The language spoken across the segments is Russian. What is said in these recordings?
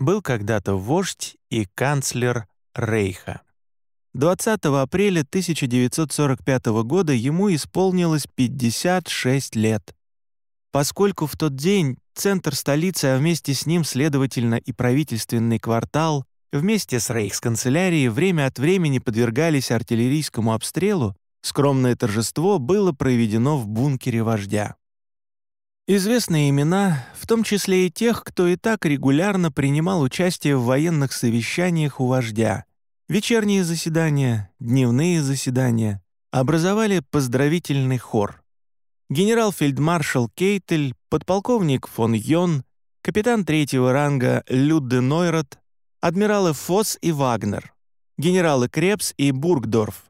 был когда-то вождь и канцлер Рейха. 20 апреля 1945 года ему исполнилось 56 лет. Поскольку в тот день центр столицы, а вместе с ним, следовательно, и правительственный квартал, вместе с рейхсканцелярией время от времени подвергались артиллерийскому обстрелу, скромное торжество было проведено в бункере вождя. Известные имена, в том числе и тех, кто и так регулярно принимал участие в военных совещаниях у вождя. Вечерние заседания, дневные заседания образовали поздравительный хор. Генерал-фельдмаршал Кейтель, подполковник фон Йон, капитан третьего ранга Людде Нойрот, адмиралы Фосс и Вагнер, генералы Крепс и Бургдорф,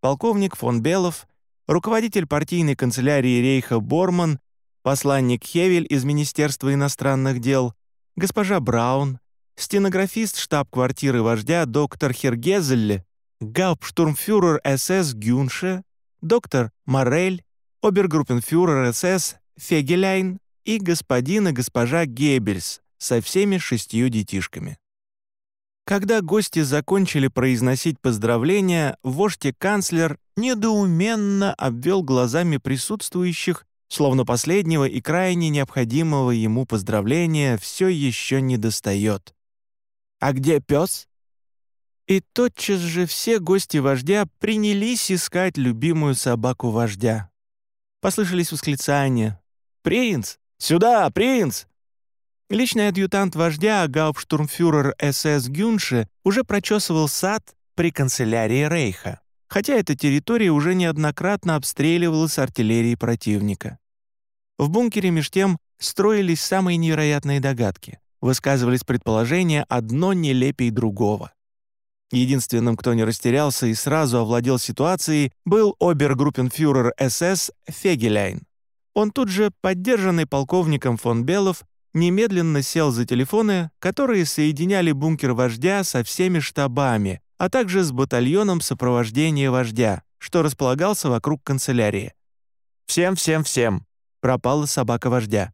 полковник фон Белов, руководитель партийной канцелярии Рейха Борман посланник Хевель из Министерства иностранных дел, госпожа Браун, стенографист штаб-квартиры вождя доктор Хергезель, гауптштурмфюрер СС Гюнше, доктор Морель, обергруппенфюрер СС Фегеляйн и господин и госпожа Геббельс со всеми шестью детишками. Когда гости закончили произносить поздравления, вождь и канцлер недоуменно обвел глазами присутствующих словно последнего и крайне необходимого ему поздравления все еще не достает. «А где пес?» И тотчас же все гости вождя принялись искать любимую собаку вождя. Послышались восклицания. «Принц! Сюда, принц!» Личный адъютант вождя, гауптштурмфюрер СС Гюнше, уже прочесывал сад при канцелярии Рейха хотя эта территория уже неоднократно обстреливалась артиллерией противника. В бункере меж тем строились самые невероятные догадки, высказывались предположения одно нелепей другого. Единственным, кто не растерялся и сразу овладел ситуацией, был обергруппенфюрер СС Фегеляйн. Он тут же, поддержанный полковником фон Белов, немедленно сел за телефоны, которые соединяли бункер вождя со всеми штабами, а также с батальоном сопровождения вождя, что располагался вокруг канцелярии. «Всем-всем-всем!» пропала собака вождя.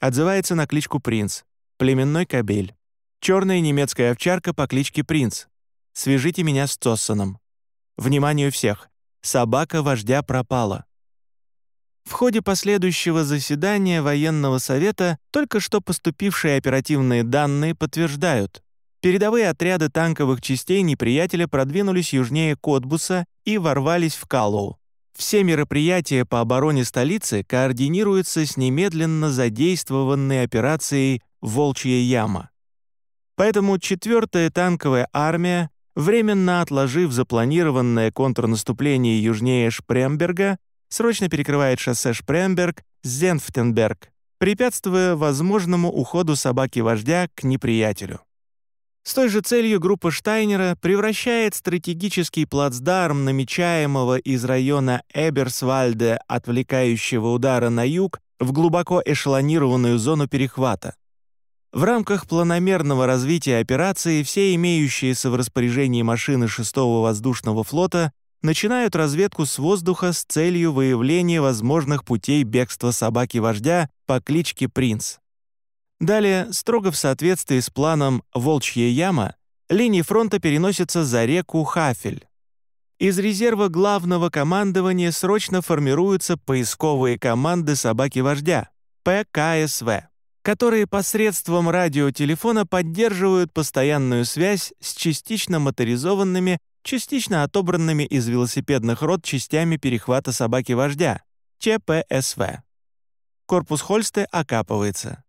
Отзывается на кличку Принц, племенной кобель. Черная немецкая овчарка по кличке Принц. Свяжите меня с Цоссоном. Вниманию всех! Собака вождя пропала. В ходе последующего заседания военного совета только что поступившие оперативные данные подтверждают, Передовые отряды танковых частей неприятеля продвинулись южнее Котбуса и ворвались в Калоу. Все мероприятия по обороне столицы координируются с немедленно задействованной операцией «Волчья яма». Поэтому 4-я танковая армия, временно отложив запланированное контрнаступление южнее Шпремберга, срочно перекрывает шоссе Шпремберг-Зенфтенберг, препятствуя возможному уходу собаки-вождя к неприятелю. С той же целью группа Штайнера превращает стратегический плацдарм намечаемого из района Эберсвальде отвлекающего удара на юг в глубоко эшелонированную зону перехвата. В рамках планомерного развития операции все имеющиеся в распоряжении машины 6-го воздушного флота начинают разведку с воздуха с целью выявления возможных путей бегства собаки-вождя по кличке Принц. Далее, строго в соответствии с планом «Волчья яма», линии фронта переносятся за реку Хафель. Из резерва главного командования срочно формируются поисковые команды «Собаки-вождя» ПКСВ, которые посредством радиотелефона поддерживают постоянную связь с частично моторизованными, частично отобранными из велосипедных рот частями перехвата собаки-вождя ЧПСВ. Корпус Хольсте окапывается.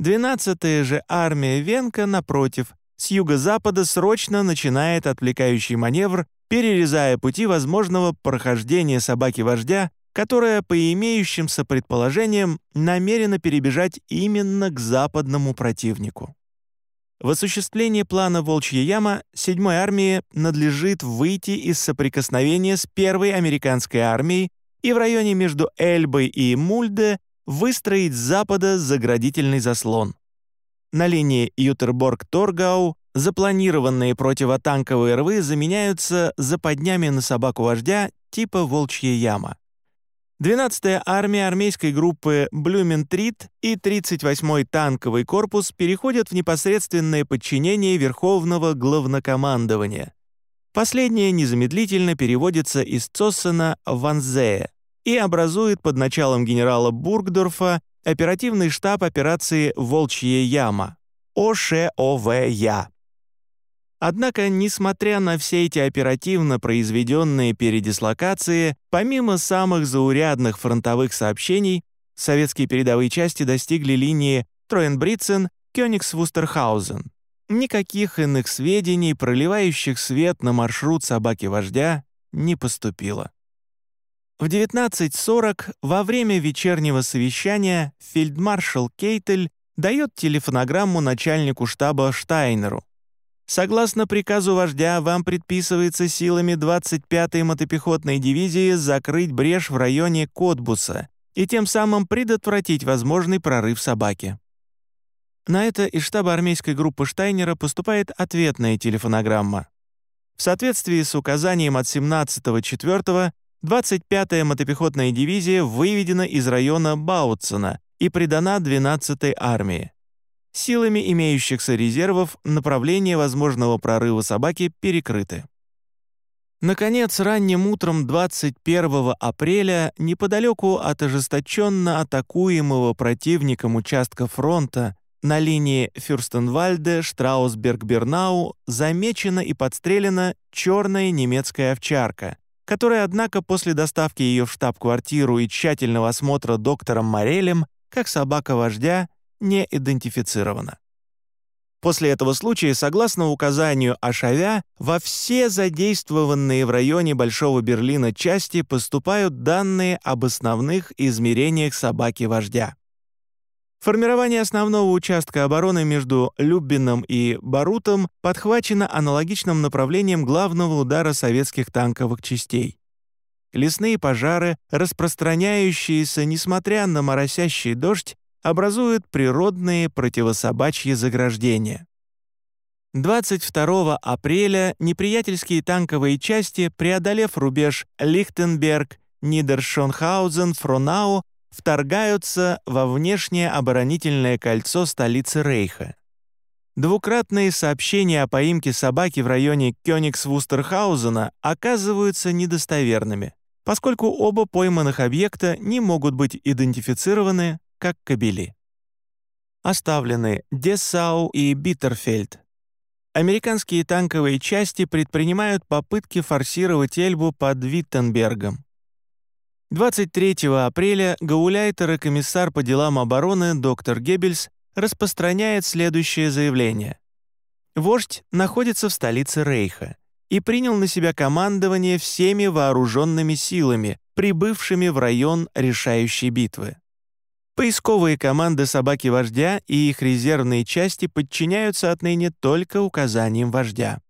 12-я же армия Венка, напротив, с юго-запада срочно начинает отвлекающий маневр, перерезая пути возможного прохождения собаки-вождя, которая, по имеющимся предположениям, намерена перебежать именно к западному противнику. В осуществлении плана «Волчья яма» 7-й армии надлежит выйти из соприкосновения с первой американской армией и в районе между Эльбой и Мульде выстроить с запада заградительный заслон. На линии Ютерборг-Торгау запланированные противотанковые рвы заменяются западнями на собаку вождя типа «Волчья яма». 12-я армия армейской группы Блюментрит и 38-й танковый корпус переходят в непосредственное подчинение Верховного главнокомандования. Последнее незамедлительно переводится из Цоссена в Ванзее и образует под началом генерала Бургдорфа оперативный штаб операции «Волчья яма» ОШОВЯ. Однако, несмотря на все эти оперативно произведенные передислокации, помимо самых заурядных фронтовых сообщений, советские передовые части достигли линии Троенбрицен, Кёнигс-Вустерхаузен. Никаких иных сведений, проливающих свет на маршрут собаки-вождя, не поступило. В 19.40 во время вечернего совещания фельдмаршал Кейтель дает телефонограмму начальнику штаба Штайнеру, Согласно приказу вождя, вам предписывается силами 25-й мотопехотной дивизии закрыть брешь в районе Котбуса и тем самым предотвратить возможный прорыв собаки. На это из штаба армейской группы Штайнера поступает ответная телефонограмма. В соответствии с указанием от 17.04 25-я мотопехотная дивизия выведена из района Баутсона и придана 12-й армии. Силами имеющихся резервов направление возможного прорыва собаки перекрыты. Наконец, ранним утром 21 апреля, неподалеку от ожесточенно атакуемого противником участка фронта на линии Фюрстенвальде-Штраусберг-Бернау замечена и подстрелена черная немецкая овчарка, которая, однако, после доставки ее в штаб-квартиру и тщательного осмотра доктором Морелем, как собака-вождя, не идентифицировано. После этого случая, согласно указанию Ашавя, во все задействованные в районе Большого Берлина части поступают данные об основных измерениях собаки-вождя. Формирование основного участка обороны между Люббином и Барутом подхвачено аналогичным направлением главного удара советских танковых частей. Лесные пожары, распространяющиеся, несмотря на моросящий дождь, образуют природные противособачьи заграждения. 22 апреля неприятельские танковые части, преодолев рубеж Лихтенберг, Нидершонхаузен, Фронау, вторгаются во внешнее оборонительное кольцо столицы Рейха. Двукратные сообщения о поимке собаки в районе Кёнигс-Вустерхаузена оказываются недостоверными, поскольку оба пойманных объекта не могут быть идентифицированы как кабели. Оставлены Дессау и Биттерфельд. Американские танковые части предпринимают попытки форсировать Эльбу под Виттенбергом. 23 апреля гауляйтер и комиссар по делам обороны доктор Геббельс распространяет следующее заявление. Вождь находится в столице Рейха и принял на себя командование всеми вооруженными силами, прибывшими в район решающей битвы. Поисковые команды собаки-вождя и их резервные части подчиняются отныне только указаниям вождя.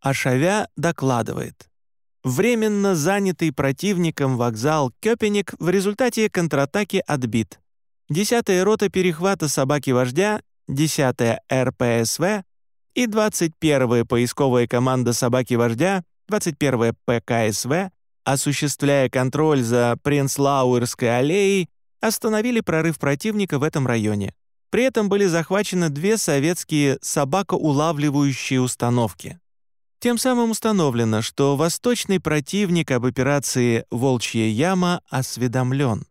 Ашавя докладывает. Временно занятый противником вокзал Кёпеник в результате контратаки отбит. 10-я рота перехвата собаки-вождя, 10-я РПСВ и 21-я поисковая команда собаки-вождя, 21-я ПКСВ, осуществляя контроль за Принцлауэрской аллеей, остановили прорыв противника в этом районе. При этом были захвачены две советские собакоулавливающие установки. Тем самым установлено, что восточный противник об операции «Волчья яма» осведомлен.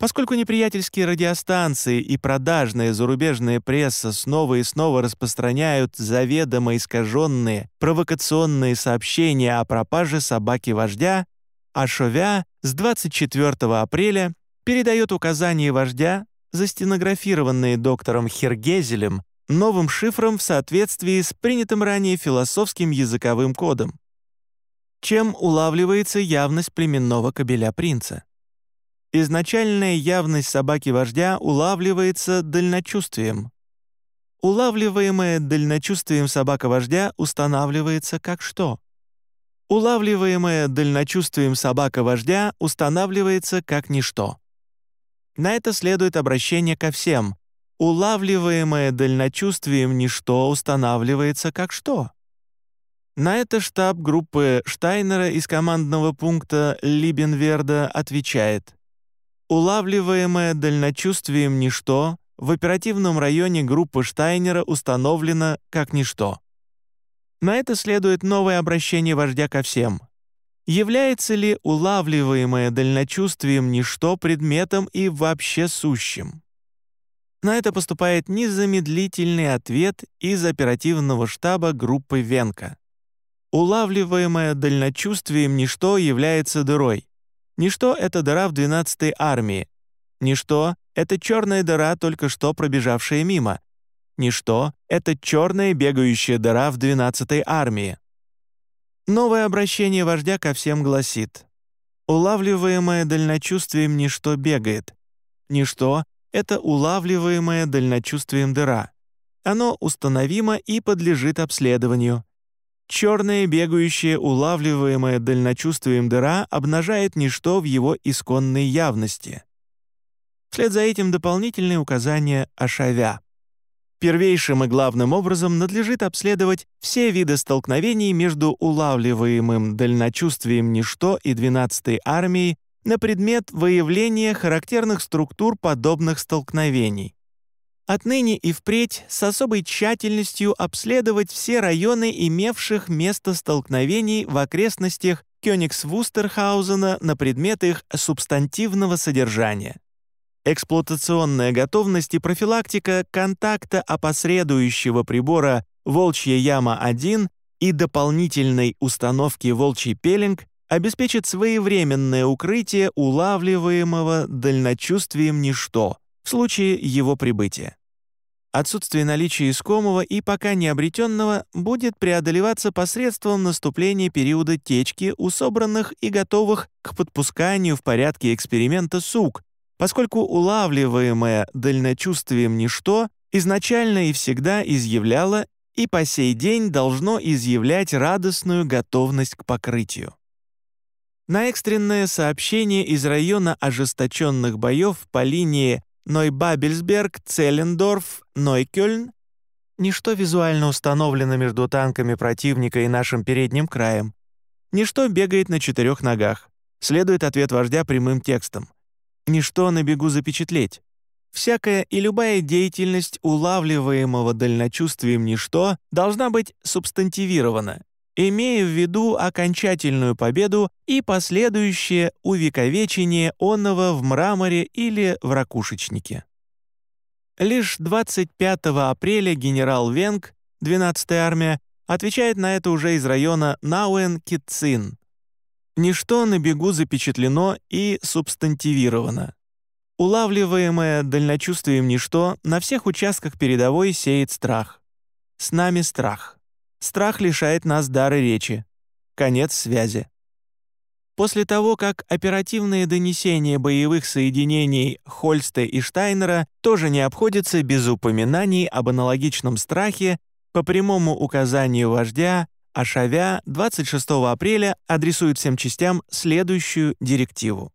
Поскольку неприятельские радиостанции и продажная зарубежная пресса снова и снова распространяют заведомо искаженные провокационные сообщения о пропаже собаки-вождя, Ашовя с 24 апреля передает указания вождя, застенографированные доктором Хергезелем, новым шифром в соответствии с принятым ранее философским языковым кодом. Чем улавливается явность племенного кобеля принца? Изначальная явность собаки-вождя улавливается дальночувствием. Улавливаемая дальночувствием собака-вождя устанавливается как что? Улавливаемая дальночувствием собака-вождя устанавливается как ничто. На это следует обращение ко всем. Улавливаемое дальночувствием ничто устанавливается как что. На это штаб группы Штайнера из командного пункта Либенверда отвечает. Улавливаемое дальночувствием ничто в оперативном районе группы Штайнера установлено как ничто. На это следует новое обращение вождя ко всем. Является ли улавливаемое дальночувствием ничто предметом и вообще сущим? На это поступает незамедлительный ответ из оперативного штаба группы Венка. Улавливаемое дальночувствием ничто является дырой. Ничто — это дыра в 12-й армии. Ничто — это черная дыра, только что пробежавшая мимо. Ничто — это черная бегающая дыра в 12-й армии. Новое обращение вождя ко всем гласит «Улавливаемое дальночувствием ничто бегает. Ничто — это улавливаемое дальночувствием дыра. Оно установимо и подлежит обследованию. Черная бегающая, улавливаемая дальночувствием дыра обнажает ничто в его исконной явности. Вслед за этим дополнительные указания о шавя. Первейшим и главным образом надлежит обследовать все виды столкновений между улавливаемым дальночувствием ничто и 12-й армией на предмет выявления характерных структур подобных столкновений. Отныне и впредь с особой тщательностью обследовать все районы имевших место столкновений в окрестностях Кёнигс-Вустерхаузена на предмет их субстантивного содержания. Эксплуатационная готовность и профилактика контакта опосредующего прибора «Волчья яма-1» и дополнительной установки «Волчий пелинг» обеспечат своевременное укрытие улавливаемого дальночувствием ничто в случае его прибытия. Отсутствие наличия искомого и пока не обретенного будет преодолеваться посредством наступления периода течки у собранных и готовых к подпусканию в порядке эксперимента сук, поскольку улавливаемое дальночувствием ничто изначально и всегда изъявляло и по сей день должно изъявлять радостную готовность к покрытию. На экстренное сообщение из района ожесточенных боев по линии Нойбабельсберг, Целлендорф, Нойкёльн ничто визуально установлено между танками противника и нашим передним краем. Ничто бегает на четырех ногах. Следует ответ вождя прямым текстом — ничто на бегу запечатлеть. Всякая и любая деятельность улавливаемого дальночувствием ничто должна быть субстантивирована, имея в виду окончательную победу и последующее увековечение онного в мраморе или в ракушечнике. Лишь 25 апреля генерал Венг, 12-я армия, отвечает на это уже из района Науэн-Китцин, Ничто на бегу запечатлено и субстантивировано. Улавливаемое дальночувствием ничто на всех участках передовой сеет страх. С нами страх. Страх лишает нас дара речи. Конец связи. После того, как оперативные донесения боевых соединений Хольста и Штайнера тоже не обходятся без упоминаний об аналогичном страхе, по прямому указанию вождя а Шавя 26 апреля адресует всем частям следующую директиву.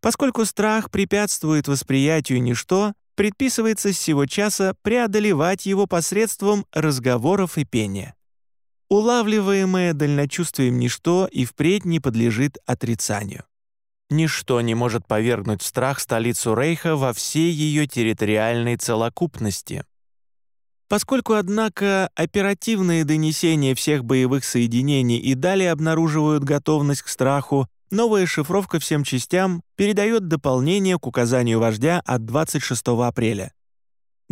Поскольку страх препятствует восприятию ничто, предписывается с сего часа преодолевать его посредством разговоров и пения. Улавливаемое дальночувствием ничто и впредь не подлежит отрицанию. Ничто не может повергнуть в страх столицу Рейха во всей ее территориальной целокупности. Поскольку, однако, оперативные донесения всех боевых соединений и далее обнаруживают готовность к страху, новая шифровка всем частям передает дополнение к указанию вождя от 26 апреля.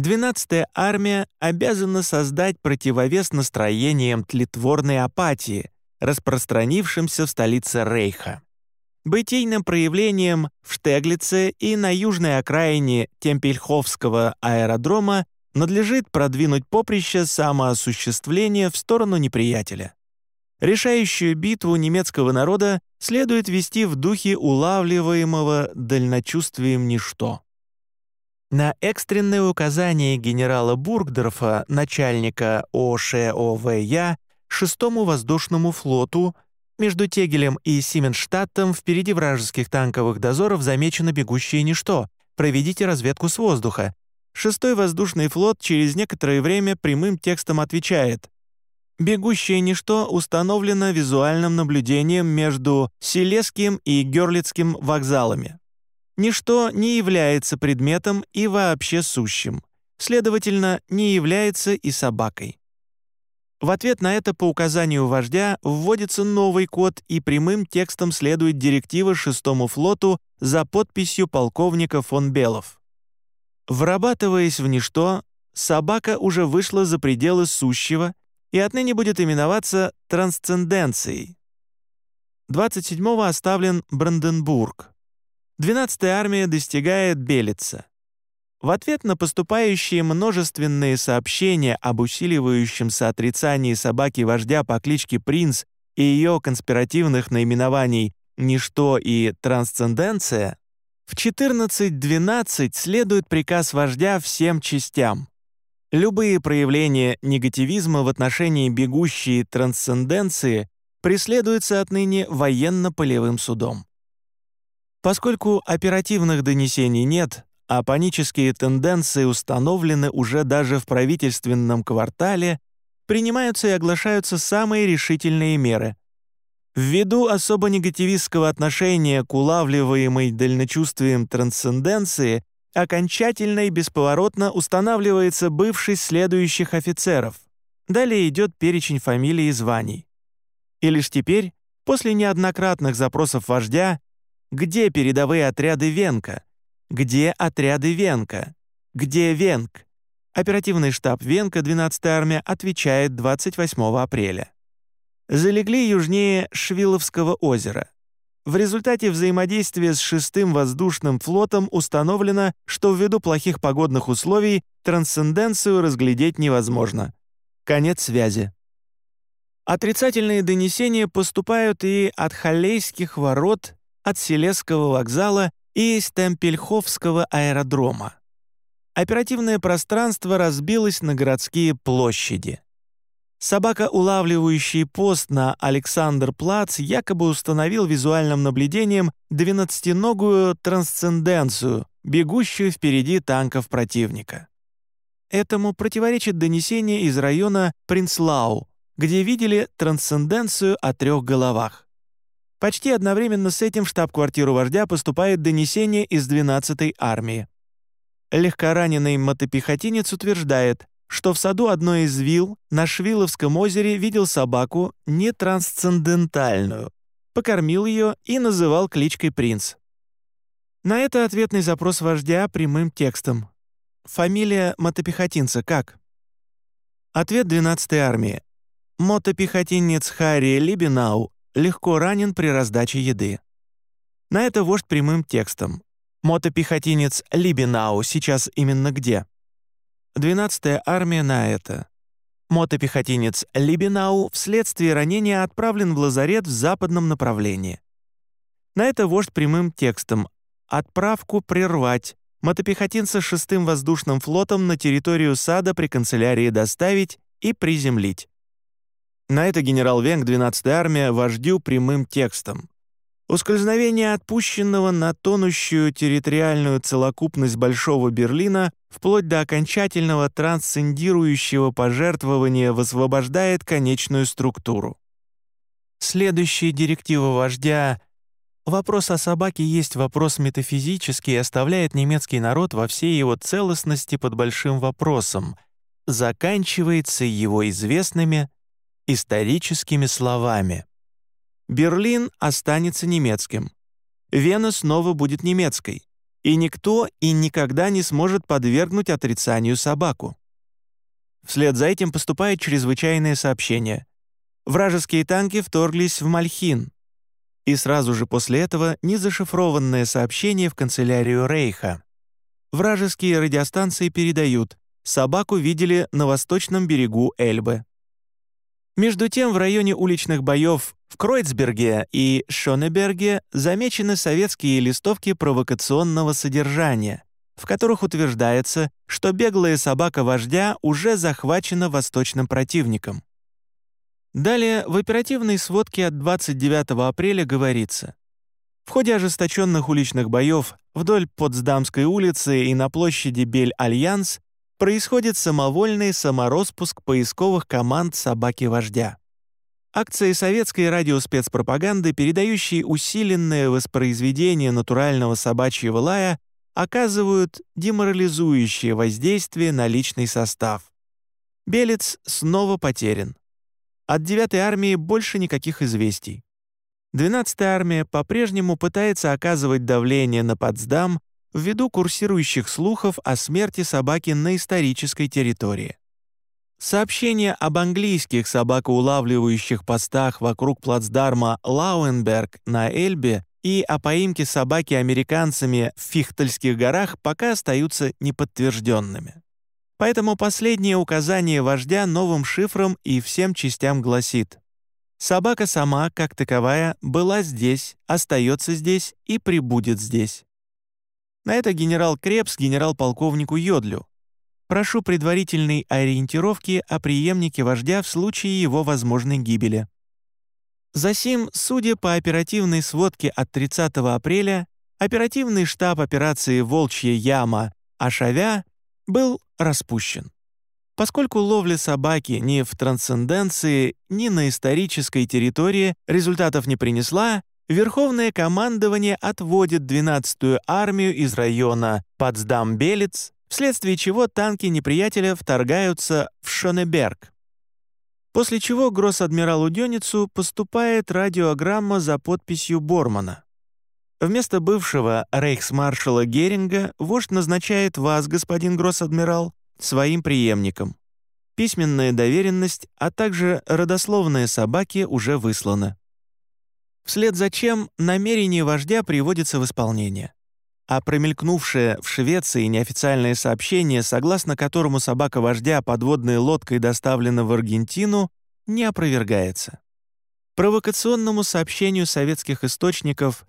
12-я армия обязана создать противовес настроениям тлетворной апатии, распространившимся в столице Рейха. Бытийным проявлением в Штеглице и на южной окраине Темпельховского аэродрома надлежит продвинуть поприще самоосуществления в сторону неприятеля. Решающую битву немецкого народа следует вести в духе улавливаемого дальночувствием ничто. На экстренное указание генерала Бургдорфа, начальника ОШОВЯ, шестому воздушному флоту, между Тегелем и Сименштадтом впереди вражеских танковых дозоров замечено бегущее ничто. Проведите разведку с воздуха. Шестой воздушный флот через некоторое время прямым текстом отвечает Бегущее ничто установлено визуальным наблюдением между Селесским и Герлицким вокзалами. Ничто не является предметом и вообще сущим, следовательно, не является и собакой. В ответ на это по указанию вождя вводится новый код и прямым текстом следует директива шестому флоту за подписью полковника фон Белов. Врабатываясь в ничто, собака уже вышла за пределы сущего и отныне будет именоваться трансценденцией. 27-го оставлен Бранденбург. 12-я армия достигает Белица. В ответ на поступающие множественные сообщения об усиливающемся отрицании собаки-вождя по кличке Принц и ее конспиративных наименований «Ничто» и «Трансценденция», в 14.12 следует приказ вождя всем частям. Любые проявления негативизма в отношении бегущей трансценденции преследуются отныне военно-полевым судом. Поскольку оперативных донесений нет, а панические тенденции установлены уже даже в правительственном квартале, принимаются и оглашаются самые решительные меры. Ввиду особо негативистского отношения к улавливаемой дальночувствием трансценденции окончательно и бесповоротно устанавливается бывший следующих офицеров. Далее идет перечень фамилий и званий. И лишь теперь, после неоднократных запросов вождя, где передовые отряды Венка, где отряды Венка? Где Венк? Оперативный штаб Венка, 12-я армия, отвечает 28 апреля. Залегли южнее Швиловского озера. В результате взаимодействия с 6-м воздушным флотом установлено, что ввиду плохих погодных условий трансценденцию разглядеть невозможно. Конец связи. Отрицательные донесения поступают и от Халейских ворот, от Селесского вокзала и из Темпельховского аэродрома. Оперативное пространство разбилось на городские площади. Собака, улавливающий пост на Александр-Плац, якобы установил визуальным наблюдением двенадцатиногую трансценденцию, бегущую впереди танков противника. Этому противоречит донесение из района Принцлау, где видели трансценденцию о трех головах. Почти одновременно с этим в штаб-квартиру вождя поступает донесение из 12-й армии. Легкораненый мотопехотинец утверждает, что в саду одной из вилл на Швиловском озере видел собаку не трансцендентальную, покормил ее и называл кличкой «Принц». На это ответный запрос вождя прямым текстом. Фамилия мотопехотинца как? Ответ 12-й армии. Мотопехотинец Харри Либинау легко ранен при раздаче еды. На это вождь прямым текстом. Мотопехотинец Либинау сейчас именно где? 12-я армия на это. Мотопехотинец Либинау вследствие ранения отправлен в лазарет в западном направлении. На это вождь прямым текстом. Отправку прервать. Мотопехотинца шестым воздушным флотом на территорию сада при канцелярии доставить и приземлить. На это генерал Венг 12-я армия вождю прямым текстом. Ускользновение отпущенного на тонущую территориальную целокупность Большого Берлина вплоть до окончательного трансцендирующего пожертвования высвобождает конечную структуру. Следующая директива вождя Вопрос о собаке есть вопрос метафизический и оставляет немецкий народ во всей его целостности под большим вопросом, заканчивается его известными историческими словами. Берлин останется немецким. Вена снова будет немецкой. И никто и никогда не сможет подвергнуть отрицанию собаку. Вслед за этим поступает чрезвычайное сообщение. Вражеские танки вторглись в Мальхин. И сразу же после этого незашифрованное сообщение в канцелярию Рейха. Вражеские радиостанции передают, собаку видели на восточном берегу Эльбы. Между тем, в районе уличных боев в Кройцберге и Шонеберге замечены советские листовки провокационного содержания, в которых утверждается, что беглая собака вождя уже захвачена восточным противником. Далее в оперативной сводке от 29 апреля говорится, в ходе ожесточенных уличных боев вдоль Потсдамской улицы и на площади Бель-Альянс происходит самовольный самороспуск поисковых команд собаки-вождя. Акции советской радиоспецпропаганды, передающие усиленное воспроизведение натурального собачьего лая, оказывают деморализующее воздействие на личный состав. Белец снова потерян. От 9-й армии больше никаких известий. 12-я армия по-прежнему пытается оказывать давление на Потсдам ввиду курсирующих слухов о смерти собаки на исторической территории. Сообщения об английских собакоулавливающих постах вокруг плацдарма Лауенберг на Эльбе и о поимке собаки американцами в Фихтельских горах пока остаются неподтвержденными. Поэтому последнее указание вождя новым шифром и всем частям гласит «Собака сама, как таковая, была здесь, остается здесь и прибудет здесь». На это генерал Крепс генерал-полковнику Йодлю. Прошу предварительной ориентировки о преемнике вождя в случае его возможной гибели. Засим, судя по оперативной сводке от 30 апреля, оперативный штаб операции «Волчья яма» Ашавя был распущен. Поскольку ловля собаки ни в трансценденции, ни на исторической территории результатов не принесла, Верховное командование отводит 12-ю армию из района Потсдам-Белец, вследствие чего танки неприятеля вторгаются в Шонеберг, После чего гросс-адмиралу Дёницу поступает радиограмма за подписью Бормана. Вместо бывшего рейхсмаршала Геринга вождь назначает вас, господин гросс-адмирал, своим преемником. Письменная доверенность, а также родословные собаки уже высланы. Вслед за чем намерение вождя приводится в исполнение а промелькнувшее в Швеции неофициальное сообщение, согласно которому собака вождя подводной лодкой доставлена в Аргентину, не опровергается. Провокационному сообщению советских источников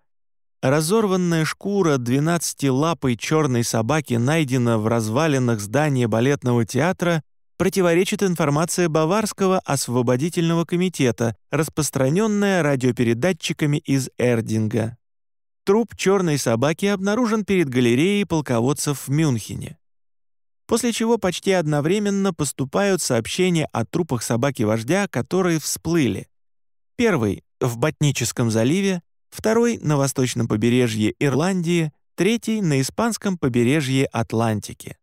разорванная шкура 12-лапой черной собаки найдена в развалинах здания балетного театра противоречит информация Баварского освободительного комитета, распространенная радиопередатчиками из Эрдинга. Труп черной собаки обнаружен перед галереей полководцев в Мюнхене. После чего почти одновременно поступают сообщения о трупах собаки-вождя, которые всплыли. Первый — в Ботническом заливе, второй — на восточном побережье Ирландии, третий — на испанском побережье Атлантики.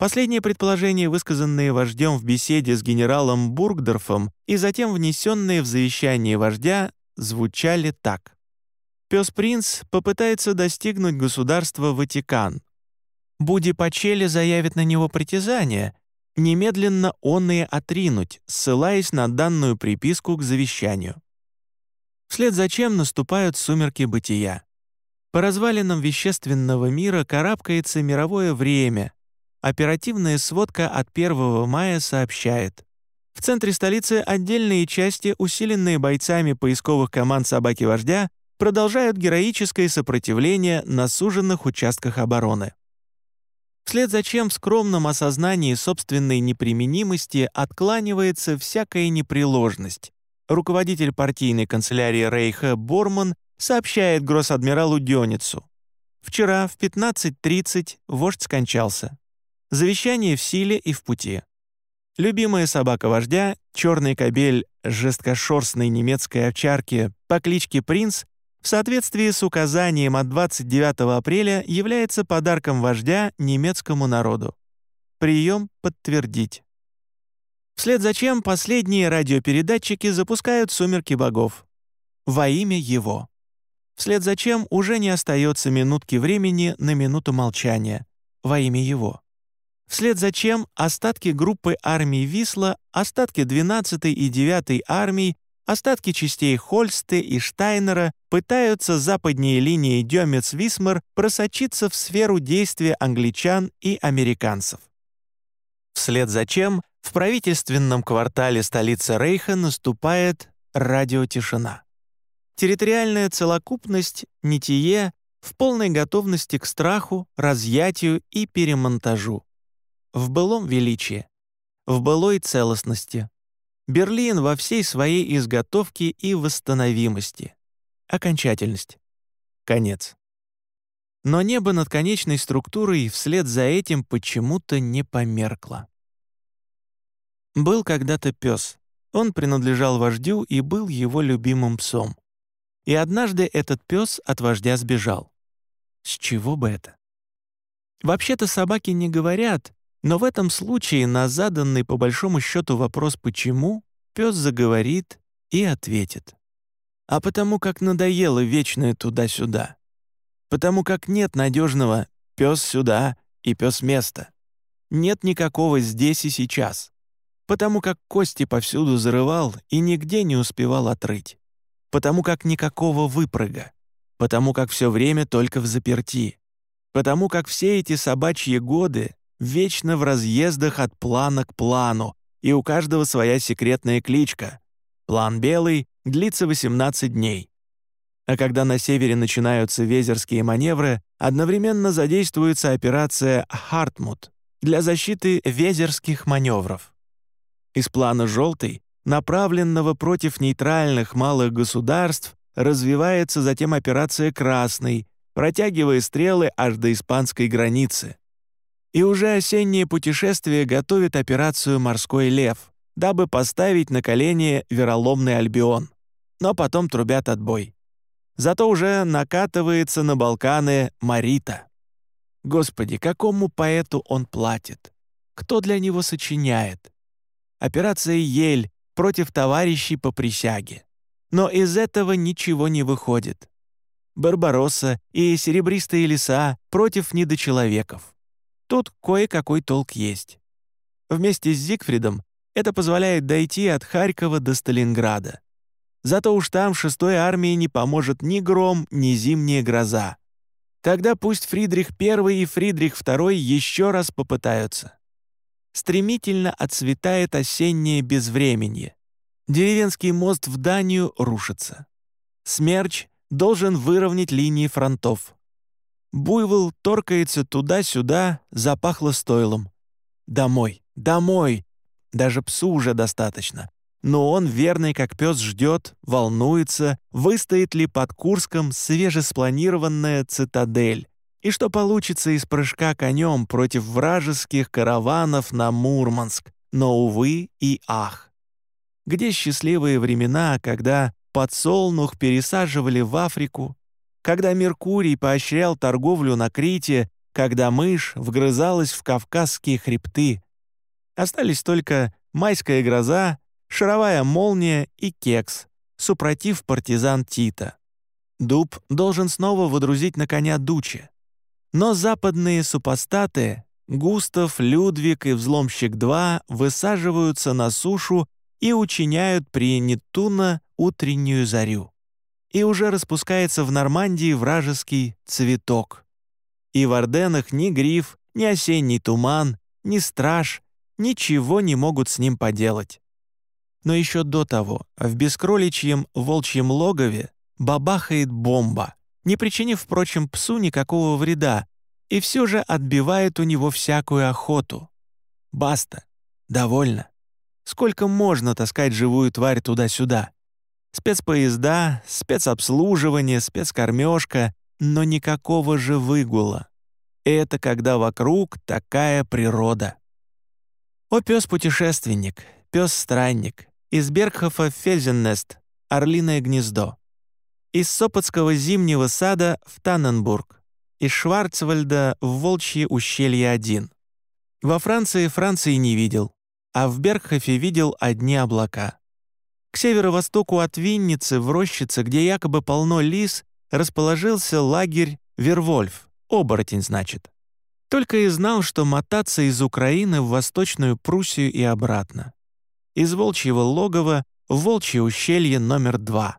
Последнее предположение, высказанное вождем в беседе с генералом Бургдорфом и затем внесенные в завещание вождя, звучали так. Пес-принц попытается достигнуть государства Ватикан. Буди Пачели заявит на него притязание, немедленно он и отринуть, ссылаясь на данную приписку к завещанию. Вслед за чем наступают сумерки бытия. По развалинам вещественного мира карабкается мировое время. Оперативная сводка от 1 мая сообщает. В центре столицы отдельные части, усиленные бойцами поисковых команд «Собаки-вождя», продолжают героическое сопротивление на суженных участках обороны. Вслед за чем в скромном осознании собственной неприменимости откланивается всякая непреложность. Руководитель партийной канцелярии Рейха Борман сообщает гросс-адмиралу Дёницу. Вчера в 15.30 вождь скончался. Завещание в силе и в пути. Любимая собака вождя, черный кобель жесткошерстной немецкой овчарки по кличке Принц, в соответствии с указанием от 29 апреля является подарком вождя немецкому народу. Прием подтвердить. Вслед за чем последние радиопередатчики запускают «Сумерки богов». Во имя его. Вслед за чем уже не остается минутки времени на минуту молчания. Во имя его. Вслед за чем остатки группы армий Висла, остатки 12-й и 9-й армий Остатки частей Хольсты и Штайнера пытаются западнее линии Дёмец-Висмар просочиться в сферу действия англичан и американцев. Вслед за чем в правительственном квартале столицы Рейха наступает радиотишина. Территориальная целокупность, нитие, в полной готовности к страху, разъятию и перемонтажу. В былом величии, в былой целостности, Берлин во всей своей изготовке и восстановимости. Окончательность. Конец. но небо над конечной структурой вслед за этим почему-то не померкло. Был когда-то пес. Он принадлежал вождю и был его любимым псом. И однажды этот пес от вождя сбежал. С чего бы это? Вообще-то собаки не говорят, но в этом случае на заданный по большому счету вопрос «почему» пес заговорит и ответит. А потому как надоело вечное туда-сюда. Потому как нет надежного «пес сюда» и «пес места». Нет никакого «здесь и сейчас». Потому как кости повсюду зарывал и нигде не успевал отрыть. Потому как никакого выпрыга. Потому как все время только в заперти. Потому как все эти собачьи годы вечно в разъездах от плана к плану, и у каждого своя секретная кличка. План белый длится 18 дней. А когда на севере начинаются везерские маневры, одновременно задействуется операция «Хартмут» для защиты везерских маневров. Из плана «желтый», направленного против нейтральных малых государств, развивается затем операция «Красный», протягивая стрелы аж до испанской границы. И уже осеннее путешествие готовит операцию «Морской лев», дабы поставить на колени вероломный Альбион. Но потом трубят отбой. Зато уже накатывается на Балканы Марита. Господи, какому поэту он платит? Кто для него сочиняет? Операция «Ель» против товарищей по присяге. Но из этого ничего не выходит. Барбаросса и серебристые леса против недочеловеков. Тут кое-какой толк есть. Вместе с Зигфридом это позволяет дойти от Харькова до Сталинграда. Зато уж там шестой армии не поможет ни гром, ни зимняя гроза. Тогда пусть Фридрих I и Фридрих II еще раз попытаются. Стремительно отцветает осеннее безвременье. Деревенский мост в Данию рушится. Смерч должен выровнять линии фронтов. Буйвол торкается туда-сюда, запахло стойлом. Домой, домой. Даже псу уже достаточно. Но он, верный как пес, ждет, волнуется, выстоит ли под Курском свежеспланированная цитадель, и что получится из прыжка конем против вражеских караванов на Мурманск, но, увы и ах. Где счастливые времена, когда подсолнух пересаживали в Африку, когда Меркурий поощрял торговлю на Крите, когда мышь вгрызалась в кавказские хребты. Остались только майская гроза, шаровая молния и кекс, супротив партизан Тита. Дуб должен снова водрузить на коня Дучи. Но западные супостаты Густав, Людвиг и Взломщик-2 высаживаются на сушу и учиняют при Нетуна утреннюю зарю и уже распускается в Нормандии вражеский цветок. И в Орденах ни гриф, ни осенний туман, ни страж ничего не могут с ним поделать. Но еще до того, в бескроличьем волчьем логове бабахает бомба, не причинив, впрочем, псу никакого вреда, и все же отбивает у него всякую охоту. Баста. Довольно. Сколько можно таскать живую тварь туда-сюда? Спецпоезда, спецобслуживание, спецкормежка, но никакого же выгула. Это когда вокруг такая природа. О, пес-путешественник, пес-странник, из Бергхофа Фельзеннест, Орлиное гнездо. Из Сопотского зимнего сада в Танненбург. Из Шварцвальда в Волчье ущелье один. Во Франции Франции не видел, а в Бергхофе видел одни облака. К северо-востоку от Винницы, в рощице, где якобы полно лис, расположился лагерь Вервольф, оборотень, значит. Только и знал, что мотаться из Украины в Восточную Пруссию и обратно. Из Волчьего логова в Волчье ущелье номер два.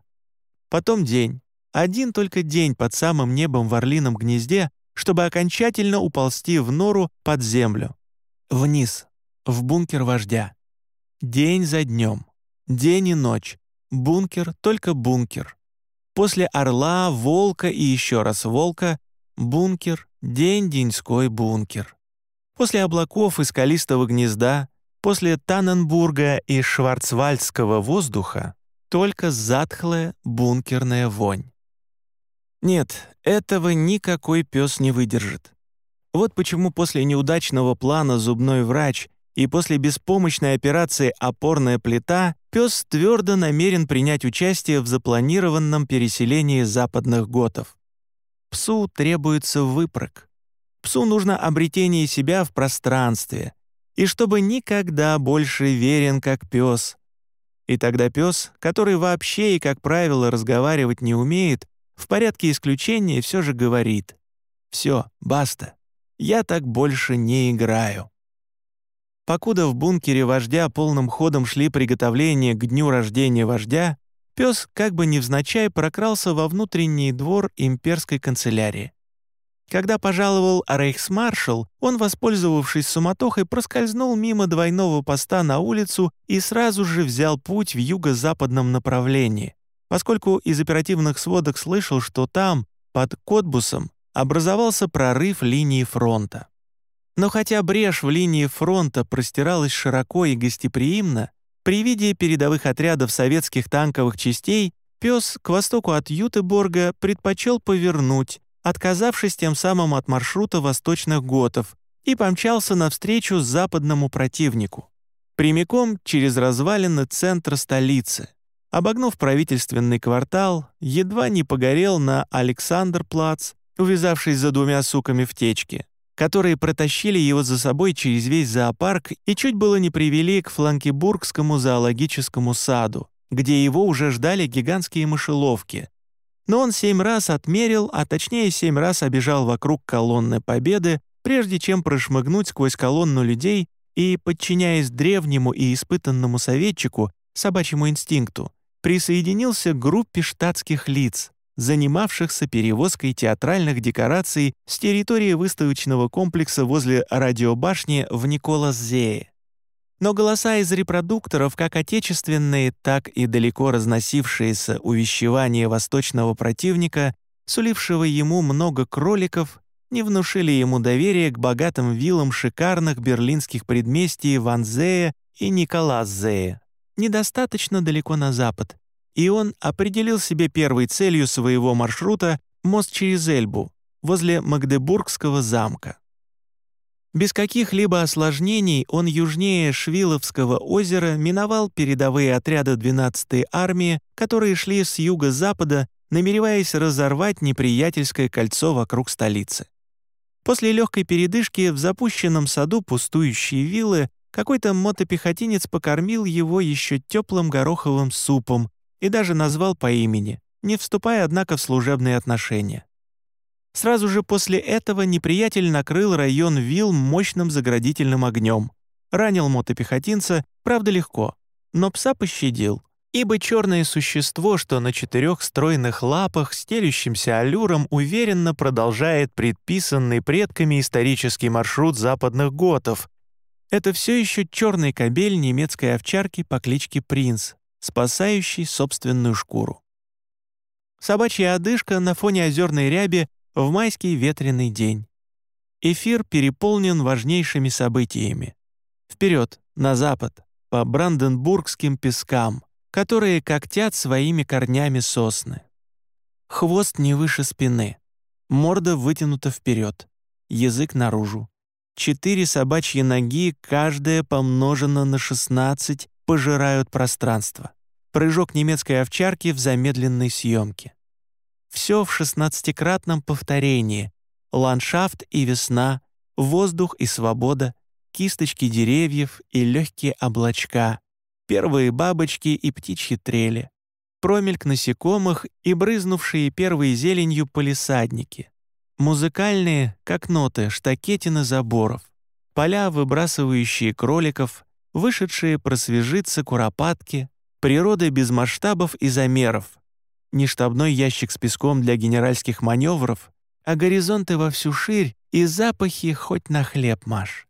Потом день. Один только день под самым небом в Орлином гнезде, чтобы окончательно уползти в нору под землю. Вниз, в бункер вождя. День за днем. День и ночь. Бункер, только бункер. После орла, волка и еще раз волка — бункер, день-деньской бункер. После облаков и скалистого гнезда, после Танненбурга и шварцвальдского воздуха только затхлая бункерная вонь. Нет, Этого никакой пес не выдержит. Вот почему после неудачного плана «Зубной врач» и после беспомощной операции «Опорная плита» пес твердо намерен принять участие в запланированном переселении западных готов. Псу требуется выпрыг. Псу нужно обретение себя в пространстве, и чтобы никогда больше верен как пес. И тогда пес, который вообще и, как правило, разговаривать не умеет, в порядке исключения все же говорит «Все, баста, я так больше не играю». Покуда в бункере вождя полным ходом шли приготовления к дню рождения вождя, пес как бы невзначай прокрался во внутренний двор имперской канцелярии. Когда пожаловал рейхсмаршал, он, воспользовавшись суматохой, проскользнул мимо двойного поста на улицу и сразу же взял путь в юго-западном направлении, поскольку из оперативных сводок слышал, что там, под Котбусом, образовался прорыв линии фронта. Но хотя брешь в линии фронта простиралась широко и гостеприимно, при виде передовых отрядов советских танковых частей пес к востоку от Ютеборга предпочел повернуть, отказавшись тем самым от маршрута восточных готов, и помчался навстречу западному противнику, прямиком через развалины центра столицы. Обогнув правительственный квартал, едва не погорел на Александр-плац, увязавшись за двумя суками в течке, которые протащили его за собой через весь зоопарк и чуть было не привели к Фланкебургскому зоологическому саду, где его уже ждали гигантские мышеловки, но он семь раз отмерил, а точнее семь раз обежал вокруг колонны Победы, прежде чем прошмыгнуть сквозь колонну людей и, подчиняясь древнему и испытанному советчику, собачьему инстинкту, присоединился к группе штатских лиц, занимавшихся перевозкой театральных декораций с территории выставочного комплекса возле радиобашни в Николас-Зее. Но голоса из репродукторов, как отечественные, так и далеко разносившиеся увещевания восточного противника, сулившего ему много кроликов, не внушили ему доверия к богатым виллам шикарных берлинских предместий Ванзея и Николаззея, недостаточно далеко на запад, и он определил себе первой целью своего маршрута мост через Эльбу, возле Магдебургского замка. Без каких-либо осложнений он южнее Швиловского озера миновал передовые отряды 12-й армии, которые шли с юго-запада, намереваясь разорвать неприятельское кольцо вокруг столицы. После легкой передышки в запущенном саду пустующей виллы какой-то мотопехотинец покормил его еще теплым гороховым супом и даже назвал по имени, не вступая, однако, в служебные отношения. Сразу же после этого неприятель накрыл район вилл мощным заградительным огнем. Ранил мотопехотинца, правда легко, но пса пощадил, ибо черное существо, что на четырех стройных лапах, стелющимся аллюром, уверенно продолжает предписанный предками исторический маршрут западных готов. Это все еще черный кобель немецкой овчарки по кличке Принц, спасающий собственную шкуру. Собачья одышка на фоне озерной ряби в майский ветреный день. Эфир переполнен важнейшими событиями. Вперед, на запад, по Бранденбургским пескам, которые когтят своими корнями сосны. Хвост не выше спины, морда вытянута вперед, язык наружу. Четыре собачьи ноги, каждая помножена на 16, пожирают пространство. Прыжок немецкой овчарки в замедленной съемке. Все в шестнадцатикратном повторении. Ландшафт и весна, воздух и свобода, кисточки деревьев и легкие облачка, первые бабочки и птичьи трели, промельк насекомых и брызнувшие первой зеленью полисадники, музыкальные, как ноты, штакетины заборов, поля, выбрасывающие кроликов, вышедшие просвежиться куропатки, природа без масштабов и замеров, не штабной ящик с песком для генеральских маневров, а горизонты во всю ширь и запахи хоть на хлеб маш.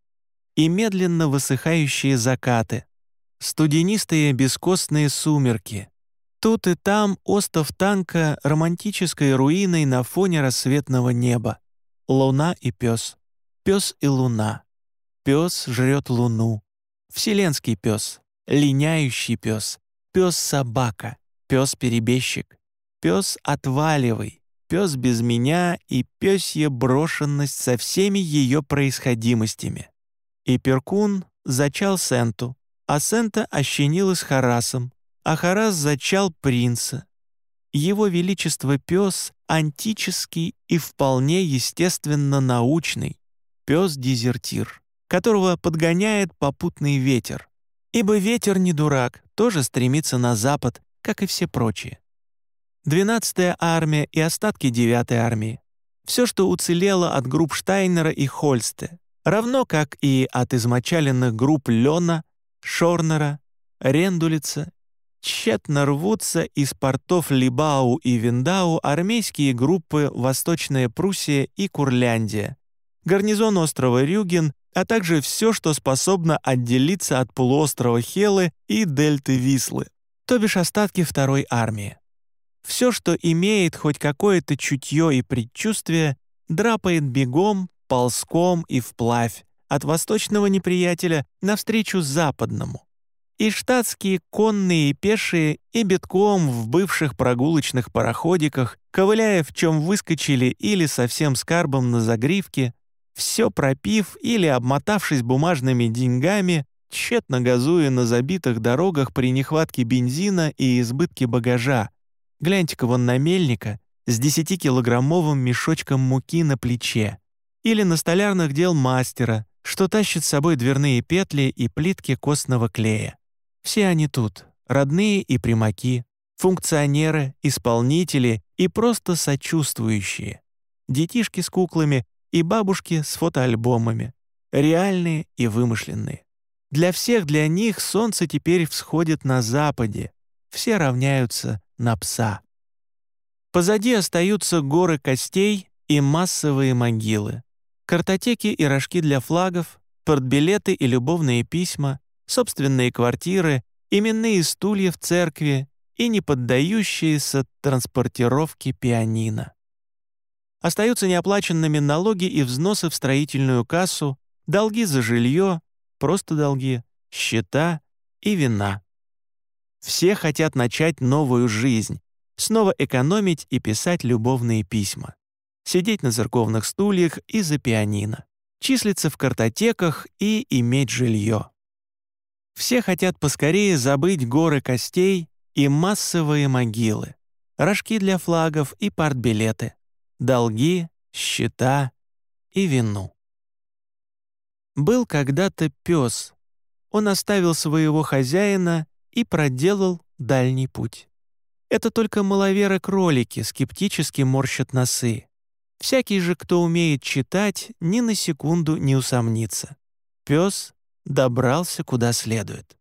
И медленно высыхающие закаты, студенистые бескостные сумерки. Тут и там остов танка романтической руиной на фоне рассветного неба. Луна и пес. Пес и луна. Пес жрет луну. Вселенский пес. Линяющий пес. Пес-собака. Пес-перебежчик. Пес отваливай, пес без меня и пёсья брошенность со всеми ее происходимостями. И Перкун зачал Сенту, а Сента ощенилась Харасом, а Харас зачал принца. Его Величество пес антический и вполне естественно научный, пес-дезертир, которого подгоняет попутный ветер. Ибо ветер не дурак, тоже стремится на запад, как и все прочие. 12-я армия и остатки 9-й армии. Все, что уцелело от групп Штайнера и Хольсте, равно как и от измочаленных групп Лена, Шорнера, Рендулица, тщетно рвутся из портов Либау и Виндау армейские группы Восточная Пруссия и Курляндия, гарнизон острова Рюген, а также все, что способно отделиться от полуострова Хелы и дельты Вислы, то бишь остатки второй армии. Все, что имеет хоть какое-то чутье и предчувствие, драпает бегом, ползком и вплавь от восточного неприятеля навстречу западному. И штатские конные и пешие и битком в бывших прогулочных пароходиках, ковыляя в чем выскочили или совсем скарбом на загривке, все пропив или обмотавшись бумажными деньгами, тщетно газуя на забитых дорогах при нехватке бензина и избытке багажа, Гляньте-ка вон на мельника с 10-килограммовым мешочком муки на плече. Или на столярных дел мастера, что тащит с собой дверные петли и плитки костного клея. Все они тут, родные и примаки, функционеры, исполнители и просто сочувствующие. Детишки с куклами и бабушки с фотоальбомами. Реальные и вымышленные. Для всех для них солнце теперь всходит на западе. Все равняются на пса. Позади остаются горы костей и массовые могилы, картотеки и рожки для флагов, портбилеты и любовные письма, собственные квартиры, именные стулья в церкви и не поддающиеся транспортировке пианино. Остаются неоплаченными налоги и взносы в строительную кассу, долги за жилье, просто долги, счета и вина. Все хотят начать новую жизнь, снова экономить и писать любовные письма, сидеть на церковных стульях и за пианино, числиться в картотеках и иметь жилье. Все хотят поскорее забыть горы костей и массовые могилы, рожки для флагов и партбилеты, долги, счета и вину. Был когда-то пес. Он оставил своего хозяина и проделал дальний путь. Это только маловеры-кролики скептически морщат носы. Всякий же, кто умеет читать, ни на секунду не усомнится. Пес добрался куда следует.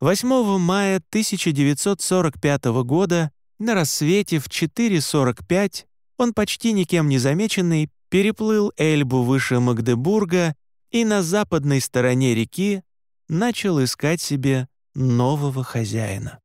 8 мая 1945 года на рассвете в 4.45 он почти никем не замеченный переплыл Эльбу выше Магдебурга и на западной стороне реки начал искать себе нового хозяина.